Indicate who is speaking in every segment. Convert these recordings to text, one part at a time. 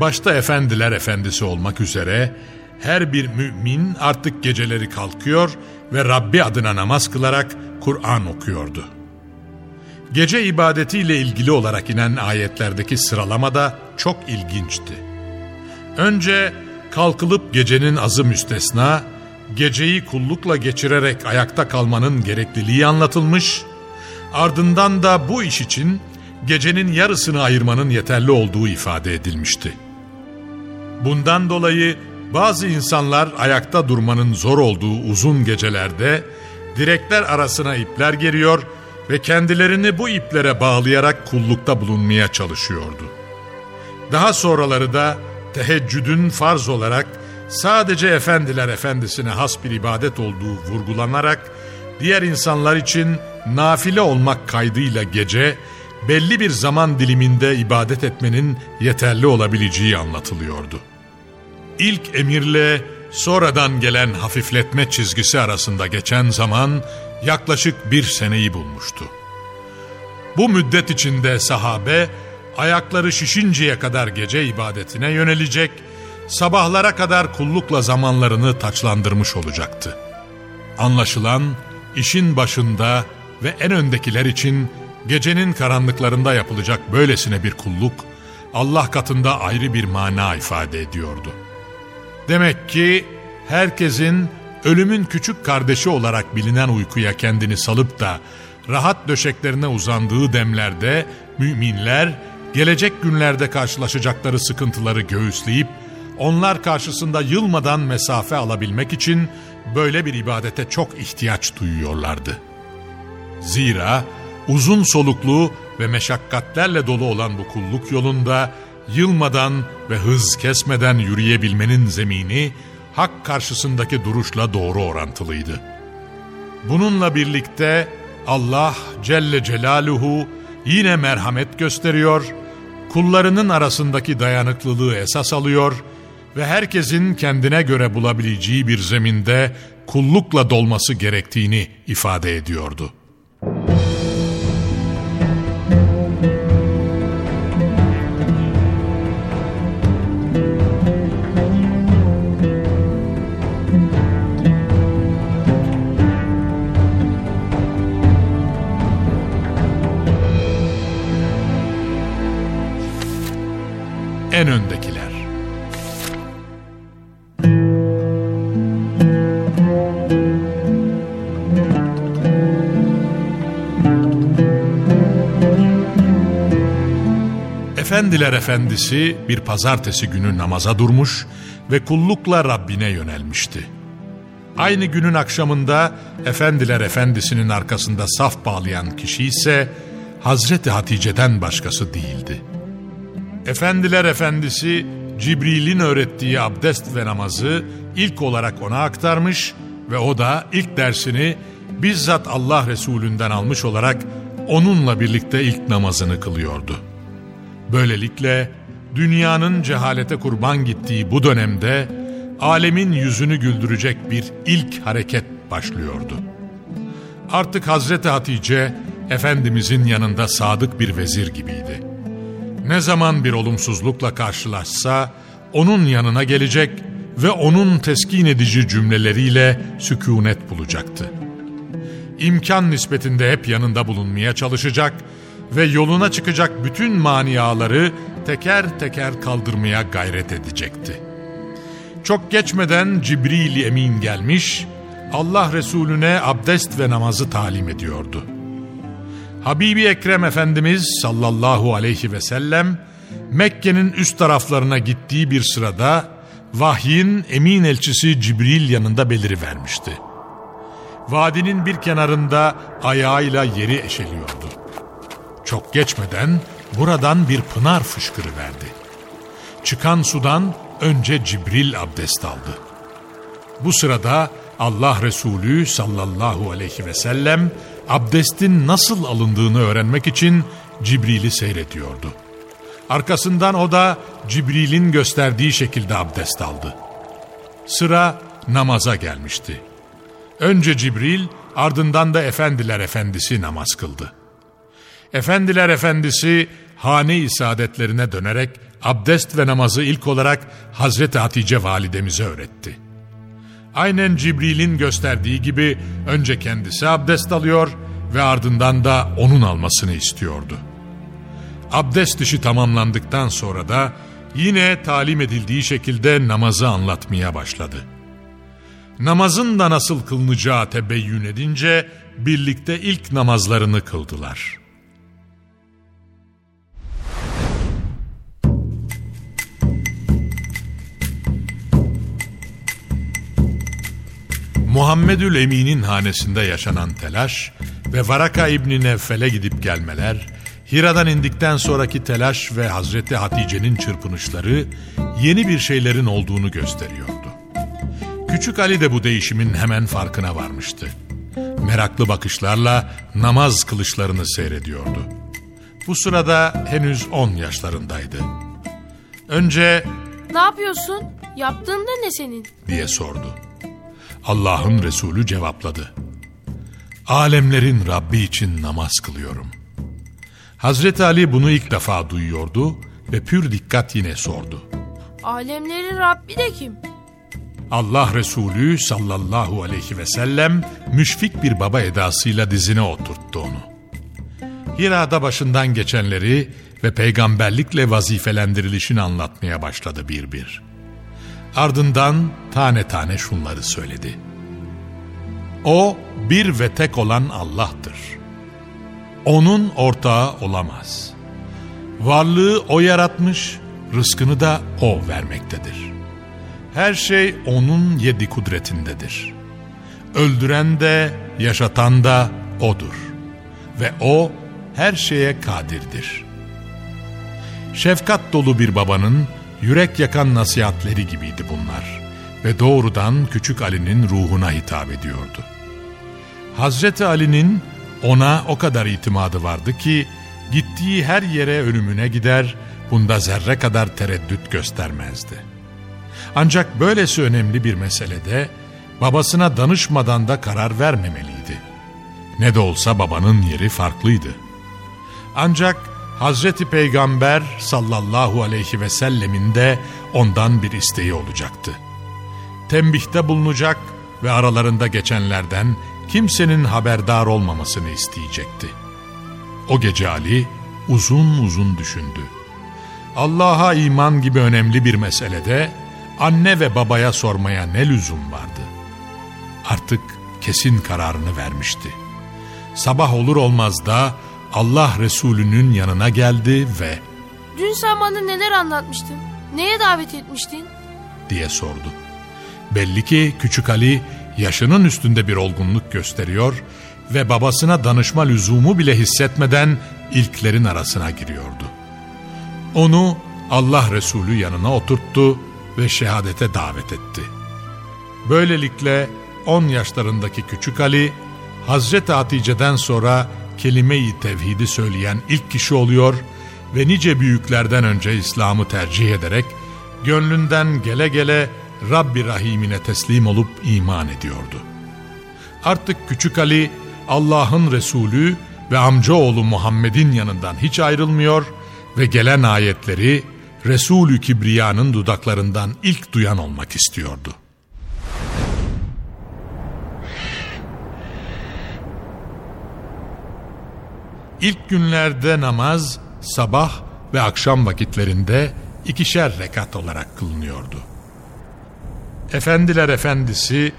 Speaker 1: başta efendiler efendisi olmak üzere her bir mümin artık geceleri kalkıyor ve Rabbi adına namaz kılarak Kur'an okuyordu. Gece ibadetiyle ilgili olarak inen ayetlerdeki sıralama da çok ilginçti. Önce kalkılıp gecenin azı müstesna, geceyi kullukla geçirerek ayakta kalmanın gerekliliği anlatılmış, ardından da bu iş için gecenin yarısını ayırmanın yeterli olduğu ifade edilmişti. Bundan dolayı bazı insanlar ayakta durmanın zor olduğu uzun gecelerde direkler arasına ipler geriyor ve kendilerini bu iplere bağlayarak kullukta bulunmaya çalışıyordu. Daha sonraları da teheccüdün farz olarak sadece efendiler efendisine has bir ibadet olduğu vurgulanarak diğer insanlar için nafile olmak kaydıyla gece belli bir zaman diliminde ibadet etmenin yeterli olabileceği anlatılıyordu. İlk emirle sonradan gelen hafifletme çizgisi arasında geçen zaman yaklaşık bir seneyi bulmuştu. Bu müddet içinde sahabe ayakları şişinceye kadar gece ibadetine yönelecek, sabahlara kadar kullukla zamanlarını taçlandırmış olacaktı. Anlaşılan işin başında ve en öndekiler için gecenin karanlıklarında yapılacak böylesine bir kulluk Allah katında ayrı bir mana ifade ediyordu. Demek ki herkesin ölümün küçük kardeşi olarak bilinen uykuya kendini salıp da rahat döşeklerine uzandığı demlerde müminler gelecek günlerde karşılaşacakları sıkıntıları göğüsleyip onlar karşısında yılmadan mesafe alabilmek için böyle bir ibadete çok ihtiyaç duyuyorlardı. Zira uzun soluklu ve meşakkatlerle dolu olan bu kulluk yolunda yılmadan ve hız kesmeden yürüyebilmenin zemini hak karşısındaki duruşla doğru orantılıydı. Bununla birlikte Allah Celle Celaluhu yine merhamet gösteriyor, kullarının arasındaki dayanıklılığı esas alıyor ve herkesin kendine göre bulabileceği bir zeminde kullukla dolması gerektiğini ifade ediyordu. En öndekiler. Efendiler efendisi bir pazartesi günü namaza durmuş ve kullukla Rabbine yönelmişti. Aynı günün akşamında Efendiler Efendisi'nin arkasında saf bağlayan kişi ise Hazreti Hatice'den başkası değildi. Efendiler Efendisi Cibril'in öğrettiği abdest ve namazı ilk olarak ona aktarmış ve o da ilk dersini bizzat Allah Resulünden almış olarak onunla birlikte ilk namazını kılıyordu. Böylelikle dünyanın cehalete kurban gittiği bu dönemde alemin yüzünü güldürecek bir ilk hareket başlıyordu. Artık Hazreti Hatice Efendimizin yanında sadık bir vezir gibiydi. Ne zaman bir olumsuzlukla karşılaşsa onun yanına gelecek ve onun teskin edici cümleleriyle sükunet bulacaktı. İmkan nispetinde hep yanında bulunmaya çalışacak ve yoluna çıkacak bütün maniaları teker teker kaldırmaya gayret edecekti. Çok geçmeden Cibril Emin gelmiş, Allah Resulüne abdest ve namazı talim ediyordu. Habibi Ekrem Efendimiz sallallahu aleyhi ve sellem Mekke'nin üst taraflarına gittiği bir sırada vahyin emin elçisi Cibril yanında belirivermişti. Vadinin bir kenarında ayağıyla yeri eşeliyordu. Çok geçmeden buradan bir pınar fışkırıverdi. Çıkan sudan önce Cibril abdest aldı. Bu sırada Allah Resulü sallallahu aleyhi ve sellem abdestin nasıl alındığını öğrenmek için Cibril'i seyrediyordu. Arkasından o da Cibril'in gösterdiği şekilde abdest aldı. Sıra namaza gelmişti. Önce Cibril ardından da Efendiler Efendisi namaz kıldı. Efendiler Efendisi hane-i saadetlerine dönerek abdest ve namazı ilk olarak Hazreti Hatice validemize öğretti. Aynen Cibril'in gösterdiği gibi önce kendisi abdest alıyor ve ardından da onun almasını istiyordu. Abdest işi tamamlandıktan sonra da yine talim edildiği şekilde namazı anlatmaya başladı. Namazın da nasıl kılınacağı tebeyyün edince birlikte ilk namazlarını kıldılar.'' Muhammedül Emin'in hanesinde yaşanan telaş ve Varaka İbni Nevfel'e gidip gelmeler, Hira'dan indikten sonraki telaş ve Hazreti Hatice'nin çırpınışları yeni bir şeylerin olduğunu gösteriyordu. Küçük Ali de bu değişimin hemen farkına varmıştı. Meraklı bakışlarla namaz kılıçlarını seyrediyordu. Bu sırada henüz on yaşlarındaydı. Önce
Speaker 2: Ne yapıyorsun? Yaptığın da ne senin?
Speaker 1: diye sordu. Allah'ın Resulü cevapladı. Alemlerin Rabbi için namaz kılıyorum. Hazreti Ali bunu ilk defa duyuyordu ve pür dikkat yine sordu.
Speaker 2: Alemlerin Rabbi de kim?
Speaker 1: Allah Resulü sallallahu aleyhi ve sellem müşfik bir baba edasıyla dizine oturttu onu. Hira'da başından geçenleri ve peygamberlikle vazifelendirilişini anlatmaya başladı bir bir. Ardından tane tane şunları söyledi. O bir ve tek olan Allah'tır. Onun ortağı olamaz. Varlığı O yaratmış, rızkını da O vermektedir. Her şey O'nun yedi kudretindedir. Öldüren de, yaşatan da O'dur. Ve O her şeye kadirdir. Şefkat dolu bir babanın yürek yakan nasihatleri gibiydi bunlar ve doğrudan küçük Ali'nin ruhuna hitap ediyordu. Hazreti Ali'nin ona o kadar itimadı vardı ki gittiği her yere ölümüne gider, bunda zerre kadar tereddüt göstermezdi. Ancak böylesi önemli bir meselede babasına danışmadan da karar vermemeliydi. Ne de olsa babanın yeri farklıydı. Ancak Hazreti Peygamber sallallahu aleyhi ve sellemin de ondan bir isteği olacaktı. Tembihte bulunacak ve aralarında geçenlerden kimsenin haberdar olmamasını isteyecekti. O gece Ali uzun uzun düşündü. Allah'a iman gibi önemli bir meselede anne ve babaya sormaya ne lüzum vardı? Artık kesin kararını vermişti. Sabah olur olmaz da Allah Resulü'nün yanına geldi ve
Speaker 2: Dün sen bana neler anlatmıştın? Neye davet etmiştin?
Speaker 1: diye sordu. Belli ki küçük Ali yaşının üstünde bir olgunluk gösteriyor ve babasına danışma lüzumu bile hissetmeden ilklerin arasına giriyordu. Onu Allah Resulü yanına oturttu ve şehadete davet etti. Böylelikle 10 yaşlarındaki küçük Ali Hazreti Hatice'den sonra kelime-i tevhidi söyleyen ilk kişi oluyor ve nice büyüklerden önce İslam'ı tercih ederek gönlünden gele gele Rabbi Rahim'ine teslim olup iman ediyordu. Artık Küçük Ali Allah'ın Resulü ve amcaoğlu Muhammed'in yanından hiç ayrılmıyor ve gelen ayetleri Resulü Kibriya'nın dudaklarından ilk duyan olmak istiyordu. İlk günlerde namaz sabah ve akşam vakitlerinde ikişer rekat olarak kılınıyordu. Efendiler efendisi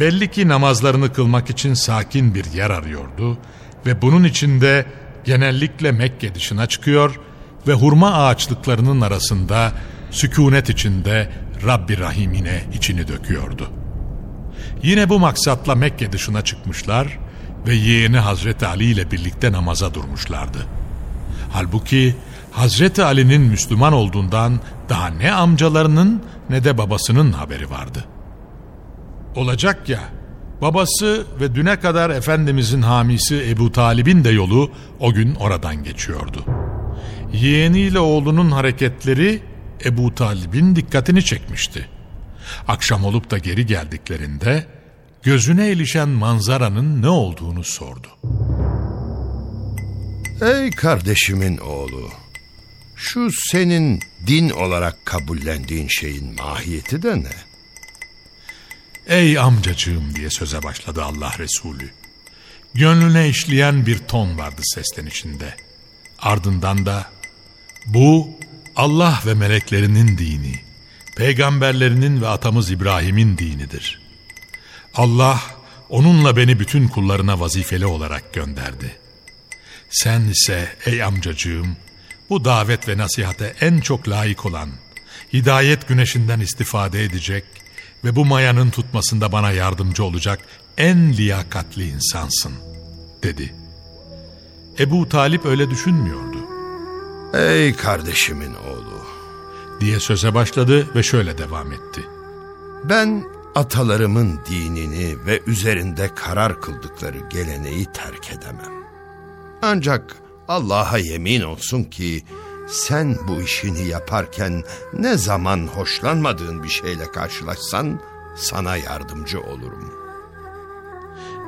Speaker 1: belli ki namazlarını kılmak için sakin bir yer arıyordu ve bunun içinde genellikle Mekke dışına çıkıyor ve hurma ağaçlıklarının arasında sükunet içinde Rabbi Rahim'ine içini döküyordu. Yine bu maksatla Mekke dışına çıkmışlar ve yeğeni Hazreti Ali ile birlikte namaza durmuşlardı. Halbuki Hazreti Ali'nin Müslüman olduğundan daha ne amcalarının ne de babasının haberi vardı. Olacak ya, babası ve düne kadar Efendimizin hamisi Ebu Talib'in de yolu o gün oradan geçiyordu. Yeğeniyle oğlunun hareketleri Ebu Talib'in dikkatini çekmişti. Akşam olup da geri geldiklerinde gözüne ilişen manzaranın ne olduğunu sordu.
Speaker 3: Ey kardeşimin oğlu, şu senin din olarak kabullendiğin şeyin mahiyeti de ne?
Speaker 1: Ey amcacığım diye söze başladı Allah Resulü. Gönlüne işleyen bir ton vardı sesten içinde. Ardından da bu Allah ve meleklerinin dini, peygamberlerinin ve atamız İbrahim'in dinidir. Allah onunla beni bütün kullarına vazifeli olarak gönderdi. Sen ise ey amcacığım bu davet ve nasihate en çok layık olan, hidayet güneşinden istifade edecek ve bu mayanın tutmasında bana yardımcı olacak en liyakatli insansın, dedi. Ebu Talip öyle düşünmüyordu.
Speaker 3: Ey kardeşimin oğlu,
Speaker 1: diye söze başladı ve şöyle devam etti.
Speaker 3: Ben atalarımın dinini ve üzerinde karar kıldıkları geleneği terk edemem. Ancak Allah'a yemin olsun ki sen bu işini yaparken ne zaman hoşlanmadığın bir şeyle karşılaşsan sana yardımcı olurum.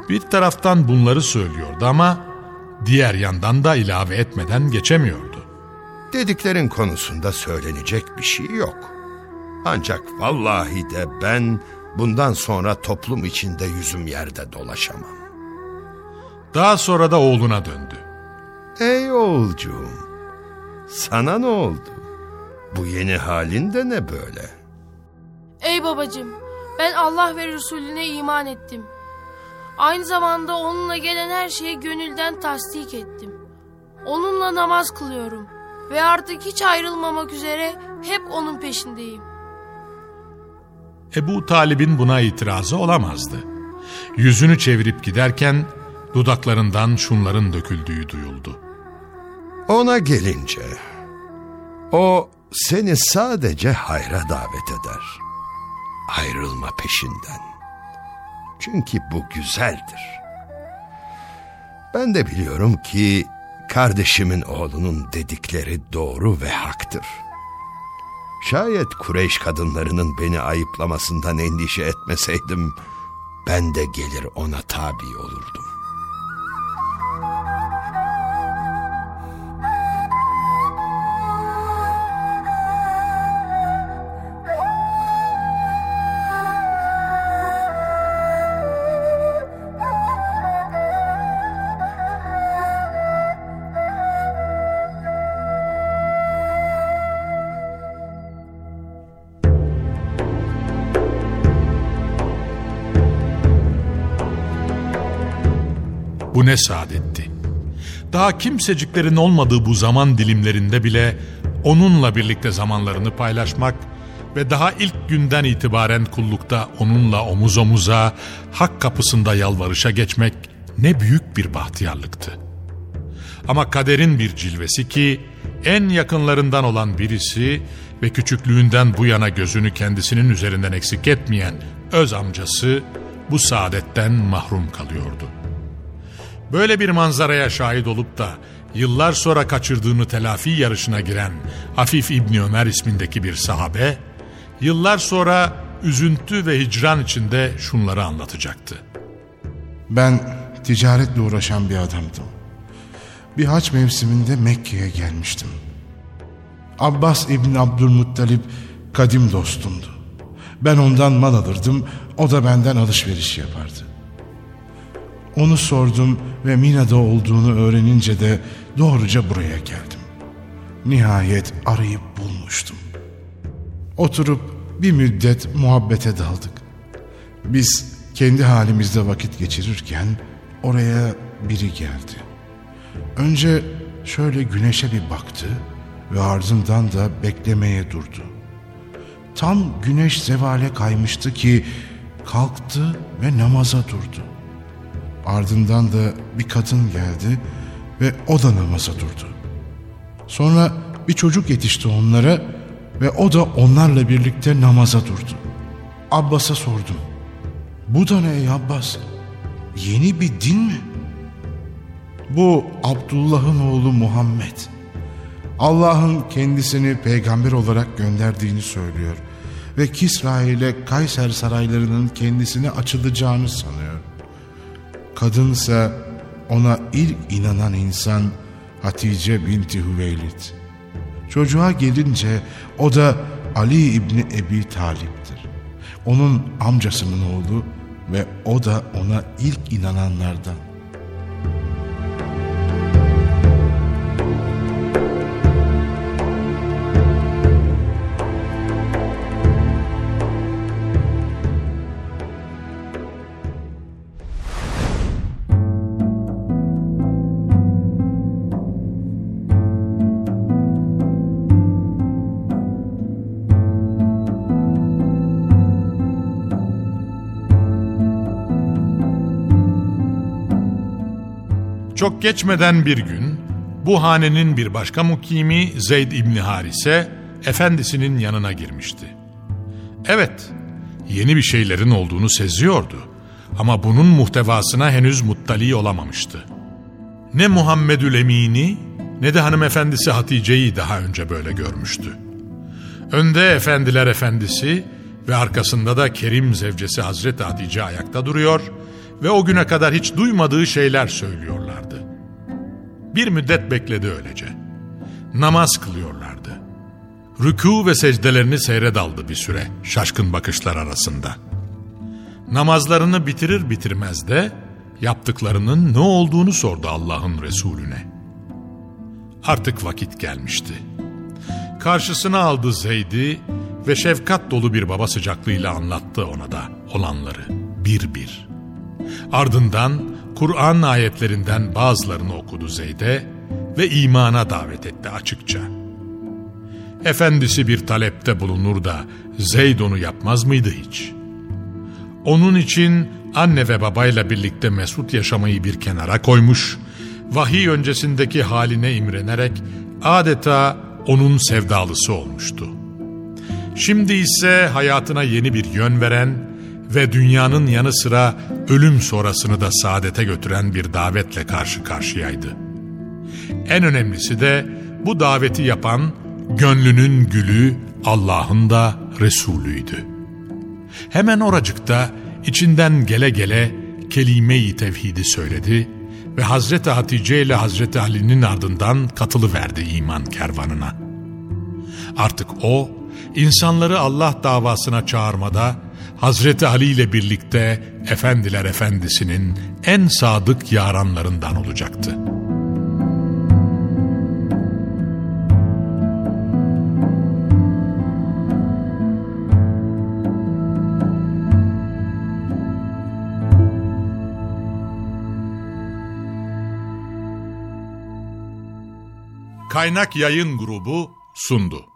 Speaker 1: Bir taraftan bunları söylüyordu ama diğer yandan da ilave etmeden geçemiyordu.
Speaker 3: Dediklerin konusunda söylenecek bir şey yok. Ancak vallahi de ben bundan sonra toplum içinde yüzüm yerde dolaşamam.
Speaker 1: Daha sonra da oğluna döndü.
Speaker 3: Ey oğulcuğum, sana ne oldu? Bu yeni halin de ne böyle?
Speaker 2: Ey babacığım, ben Allah ve Resulüne iman ettim. Aynı zamanda onunla gelen her şeyi gönülden tasdik ettim. Onunla namaz kılıyorum ve artık hiç ayrılmamak üzere hep onun peşindeyim.
Speaker 1: Ebu Talib'in buna itirazı olamazdı. Yüzünü çevirip giderken dudaklarından şunların döküldüğü duyuldu.
Speaker 3: Ona gelince, o seni sadece hayra davet eder. Ayrılma peşinden. Çünkü bu güzeldir. Ben de biliyorum ki kardeşimin oğlunun dedikleri doğru ve haktır. Şayet Kureyş kadınlarının beni ayıplamasından endişe etmeseydim, ben de gelir ona tabi olurdum.
Speaker 1: Ne saadetti. Daha kimseciklerin olmadığı bu zaman dilimlerinde bile onunla birlikte zamanlarını paylaşmak ve daha ilk günden itibaren kullukta onunla omuz omuza, hak kapısında yalvarışa geçmek ne büyük bir bahtiyarlıktı. Ama kaderin bir cilvesi ki en yakınlarından olan birisi ve küçüklüğünden bu yana gözünü kendisinin üzerinden eksik etmeyen öz amcası bu saadetten mahrum kalıyordu. Böyle bir manzaraya şahit olup da yıllar sonra kaçırdığını telafi yarışına giren Afif İbni Ömer ismindeki bir sahabe, yıllar sonra üzüntü ve hicran içinde şunları anlatacaktı.
Speaker 4: Ben ticaretle uğraşan bir adamdım. Bir haç mevsiminde Mekke'ye gelmiştim. Abbas İbni Abdülmuttalip kadim dostumdu. Ben ondan mal alırdım, o da benden alışveriş yapardı. Onu sordum ve Mina'da olduğunu öğrenince de doğruca buraya geldim. Nihayet arayıp bulmuştum. Oturup bir müddet muhabbete daldık. Biz kendi halimizde vakit geçirirken oraya biri geldi. Önce şöyle güneşe bir baktı ve ardından da beklemeye durdu. Tam güneş zevale kaymıştı ki kalktı ve namaza durdu. Ardından da bir kadın geldi ve o da namaza durdu. Sonra bir çocuk yetişti onlara ve o da onlarla birlikte namaza durdu. Abbas'a sordum. Bu da ne ey Abbas? Yeni bir din mi? Bu Abdullah'ın oğlu Muhammed. Allah'ın kendisini peygamber olarak gönderdiğini söylüyor ve Kisra ile Kayser saraylarının kendisine açılacağını sanıyor. Kadınsa ona ilk inanan insan Hatice binti Hüveylid. Çocuğa gelince o da Ali İbni Ebi Talip'tir. Onun amcasının oğlu ve o da ona ilk inananlardan.
Speaker 1: Çok geçmeden bir gün bu hanenin bir başka mukimi Zeyd İbni Harise efendisinin yanına girmişti. Evet, yeni bir şeylerin olduğunu seziyordu ama bunun muhtevasına henüz muttali olamamıştı. Ne Muhammedül Emin'i ne de hanımefendisi Hatice'yi daha önce böyle görmüştü. Önde efendiler efendisi ve arkasında da Kerim zevcesi Hazreti Hatice ayakta duruyor o güne kadar hiç duymadığı şeyler söylüyorlardı. Bir müddet bekledi öylece. Namaz kılıyorlardı. Rükû ve secdelerini seyredaldı bir süre şaşkın bakışlar arasında. Namazlarını bitirir bitirmez de yaptıklarının ne olduğunu sordu Allah'ın Resulüne. Artık vakit gelmişti. Karşısına aldı Zeyd'i ve şefkat dolu bir baba sıcaklığıyla anlattı ona da olanları bir bir. Ardından Kur'an ayetlerinden bazılarını okudu Zeyd'e ve imana davet etti açıkça. Efendisi bir talepte bulunur da Zeyd onu yapmaz mıydı hiç? Onun için anne ve babayla birlikte mesut yaşamayı bir kenara koymuş, vahiy öncesindeki haline imrenerek adeta onun sevdalısı olmuştu. Şimdi ise hayatına yeni bir yön veren ve dünyanın yanı sıra ölüm sonrasını da saadete götüren bir davetle karşı karşıyaydı. En önemlisi de bu daveti yapan gönlünün gülü Allah'ın da Resulüydü. Hemen oracıkta içinden gele gele kelime-i tevhidi söyledi ve Hazreti Hatice ile Hazreti Ali'nin ardından katılıverdi iman kervanına. Artık o insanları Allah davasına çağırmada Hazreti Ali ile birlikte Efendiler Efendisi'nin en sadık yaranlarından olacaktı. Kaynak Yayın Grubu sundu.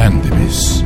Speaker 1: Efendimiz